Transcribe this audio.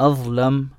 أظلم